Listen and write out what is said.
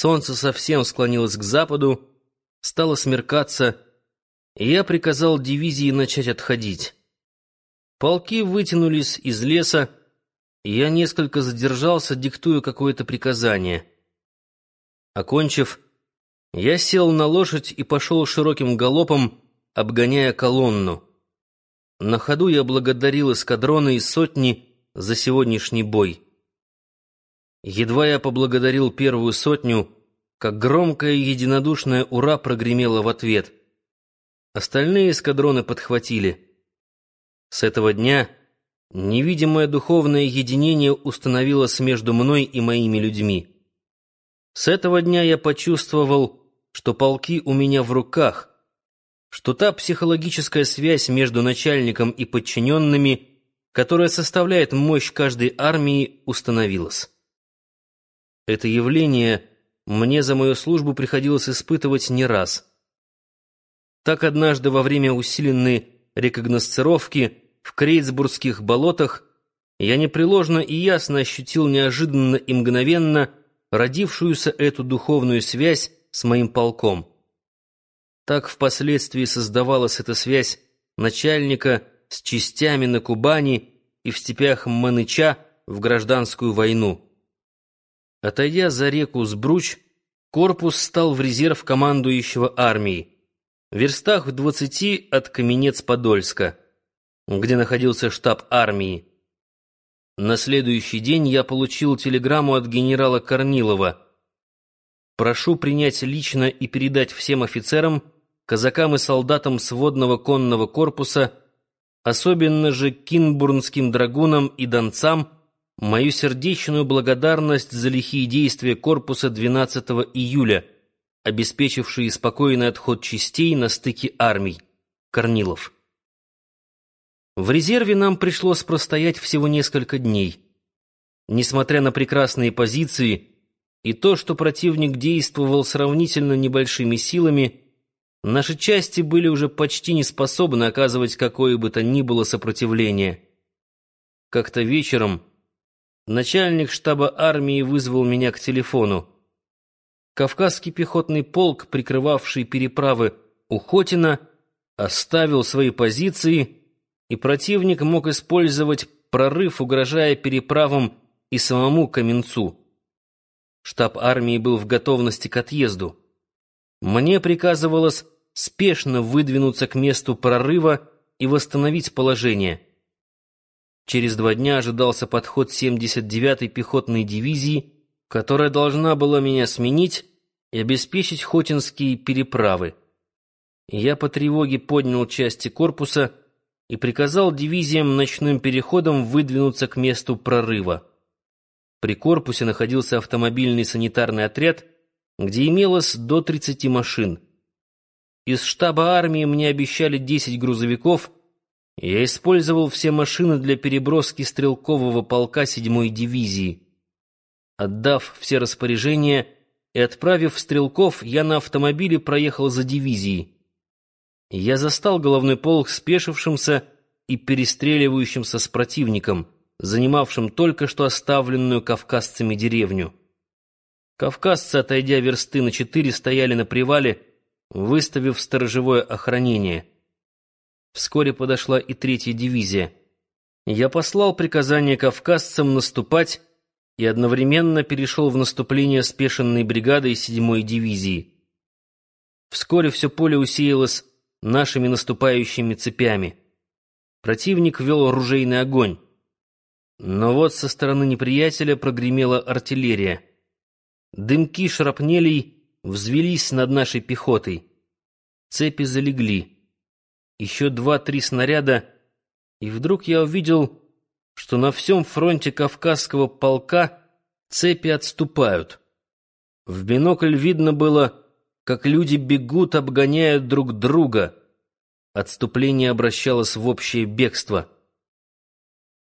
Солнце совсем склонилось к западу, стало смеркаться, и я приказал дивизии начать отходить. Полки вытянулись из леса, и я несколько задержался, диктуя какое-то приказание. Окончив, я сел на лошадь и пошел широким галопом, обгоняя колонну. На ходу я благодарил эскадроны и сотни за сегодняшний бой. Едва я поблагодарил первую сотню, как громкое единодушное «Ура!» прогремело в ответ. Остальные эскадроны подхватили. С этого дня невидимое духовное единение установилось между мной и моими людьми. С этого дня я почувствовал, что полки у меня в руках, что та психологическая связь между начальником и подчиненными, которая составляет мощь каждой армии, установилась. Это явление мне за мою службу приходилось испытывать не раз. Так однажды во время усиленной рекогносцировки в Крейцбургских болотах я непреложно и ясно ощутил неожиданно и мгновенно родившуюся эту духовную связь с моим полком. Так впоследствии создавалась эта связь начальника с частями на Кубани и в степях Маныча в гражданскую войну. Отойдя за реку Сбруч, корпус стал в резерв командующего армией, в верстах в двадцати от Каменец-Подольска, где находился штаб армии. На следующий день я получил телеграмму от генерала Корнилова. «Прошу принять лично и передать всем офицерам, казакам и солдатам сводного конного корпуса, особенно же кинбурнским драгунам и донцам, мою сердечную благодарность за лихие действия корпуса 12 июля, обеспечившие спокойный отход частей на стыке армий. Корнилов. В резерве нам пришлось простоять всего несколько дней. Несмотря на прекрасные позиции и то, что противник действовал сравнительно небольшими силами, наши части были уже почти не способны оказывать какое бы то ни было сопротивление. Как-то вечером Начальник штаба армии вызвал меня к телефону. Кавказский пехотный полк, прикрывавший переправы у Хотина, оставил свои позиции, и противник мог использовать прорыв, угрожая переправам и самому Каменцу. Штаб армии был в готовности к отъезду. Мне приказывалось спешно выдвинуться к месту прорыва и восстановить положение. Через два дня ожидался подход 79-й пехотной дивизии, которая должна была меня сменить и обеспечить Хотинские переправы. Я по тревоге поднял части корпуса и приказал дивизиям ночным переходом выдвинуться к месту прорыва. При корпусе находился автомобильный санитарный отряд, где имелось до 30 машин. Из штаба армии мне обещали 10 грузовиков — я использовал все машины для переброски стрелкового полка 7-й дивизии. Отдав все распоряжения и отправив стрелков, я на автомобиле проехал за дивизией. Я застал головной полк спешившимся и перестреливающимся с противником, занимавшим только что оставленную кавказцами деревню. Кавказцы, отойдя версты на четыре, стояли на привале, выставив сторожевое охранение — Вскоре подошла и третья дивизия. Я послал приказание кавказцам наступать и одновременно перешел в наступление спешенной бригадой седьмой дивизии. Вскоре все поле усеялось нашими наступающими цепями. Противник вел оружейный огонь. Но вот со стороны неприятеля прогремела артиллерия. Дымки шрапнелей взвелись над нашей пехотой. Цепи залегли еще два-три снаряда, и вдруг я увидел, что на всем фронте Кавказского полка цепи отступают. В бинокль видно было, как люди бегут, обгоняют друг друга. Отступление обращалось в общее бегство —